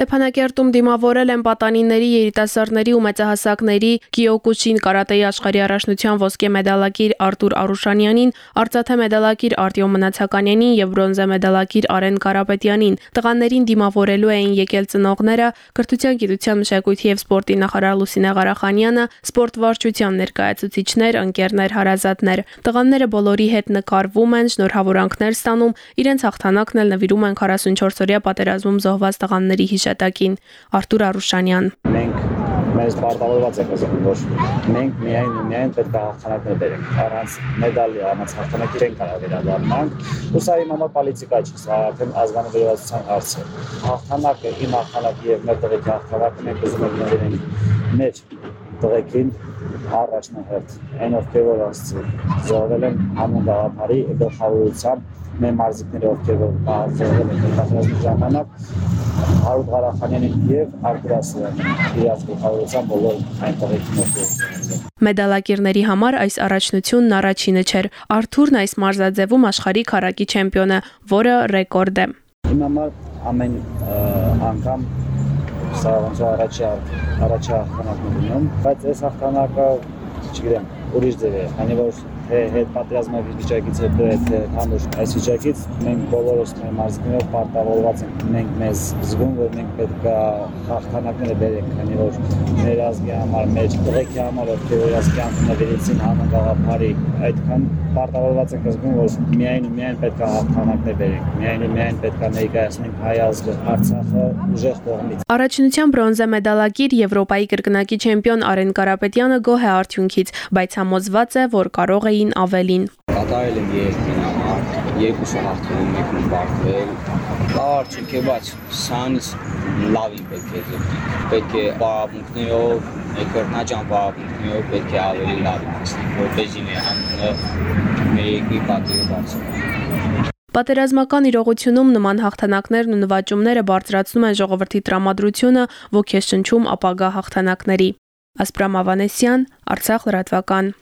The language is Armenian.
Ստեփանակերտում դիմավորել են պատանիների երիտասարդների ու մեծահասակների Կիոկուշին կարատեի աշխարհի առաջնության ոսկե մեդալակիր Արտուր Արուշանյանին, արծաթե մեդալակիր Արտյոմ Մնացականյանին եւ բրոնզե մեդալակիր Արեն Կարապետյանին։ Տղաներին դիմավորելու էին եկել ծնողները, կրթության, գիտության, մշակույթի եւ սպորտի նախարար Լուսինե Ղարախանյանը, սպորտ վարչության ներկայացուցիչներ, ընկերներ, հարազատներ։ Տղաները բոլորի հետ նկարվում են, շնորհավորանքներ ստանում, իրենց հաղթանակն էլ նվիրում են 44-օրյա պատերազմում զոհված տղաների հիշատակին։ Արտուր Արուշանյան։ Մենք մեզ պարտավորված ենք ասում, որ մենք միայն ու միայն պետք է հաղթանակներ բերենք։ Առանց մեդալի, առանց հաղթանակի չենք կարող վերադառնանք։ Ու սա իմ համար պոլիտիկա չի, սա արդեն ազգանվերության հարց է։ Հաղթանակը իմ հաղթանակի եւ մեր տղեկի հաղթանակը մենք ուզում ենք նվիրենք մեր տղեկին առաջնահերթ այն ովքեր որ ասցի զոհվել են համուն գաղափարի գլխավորությամբ մեր մարզիկները ովքեր որ զոհվել են պատասխանի ժամանակ Հարութ Ղարախանյանին եւ Արտուր Ասյանին իրաց գլխավորությամբ բոլոր այն ովքեր Մեդալակիրների համար այս առաջնությունն առաջինը չէր։ Արթուրն այս մարզաձևում աշխարհի քարակի չեմպիոն է, որը ռեկորդ է։ Իմ համար ամեն անգամ սա ոնց առաջի առաջի հաղթանակն ունեմ, բայց այս հաղթանակը չգիտեմ, ուրիշ ձև է, քանի որ թե հետ պատերազմի վիճակից հետո թե հանուր այս վիճակից մենք բոլորս մեր մարզիկներով պարտավորված ենք մենք մեզ զգում որ մենք պետք է հաղթանակները բերենք քանի որ մեր ազգի համար մեր տղեկի համար ովքեր որ ազգի անունը հանուն գաղափարի այդքան պարտավորված ենք զգում որ միայն ու միայն պետք է հաղթանակներ բերենք միայն ու միայն պետք է ներկայացնենք հայ ազգը Արցախը ուժեղ կողմից Առաջինության բրոնզե մեդալակիր Եվրոպայի կրկնակի չեմպիոն Արեն Կարապետյանը գոհ է արդյունքից, բայց համոզված է, որ կարող էին ավելին։ Կատարել եմ երկրին համար, երկուսը հաղթել եմ, մեկն բարդվել։ Լավ արդյունք է, բայց սանից լավի պետք է ձեր։ Պետք է պարապմունքներով, երկրնաճան պարապմունքներով պետք է ավելի լավ լինի, որպեսզի մեր երկրի պատիվը բարձրանա։ Պատերազմական իրողությունում նման հաղթանակներն ու նվաճումները բարձրացնում են ժողովրդի տրամադրությունը, ոգեշնչում ապագա հաղթանակների։ Ասպրամ Ավանեսյան, Արցախ լրատվական։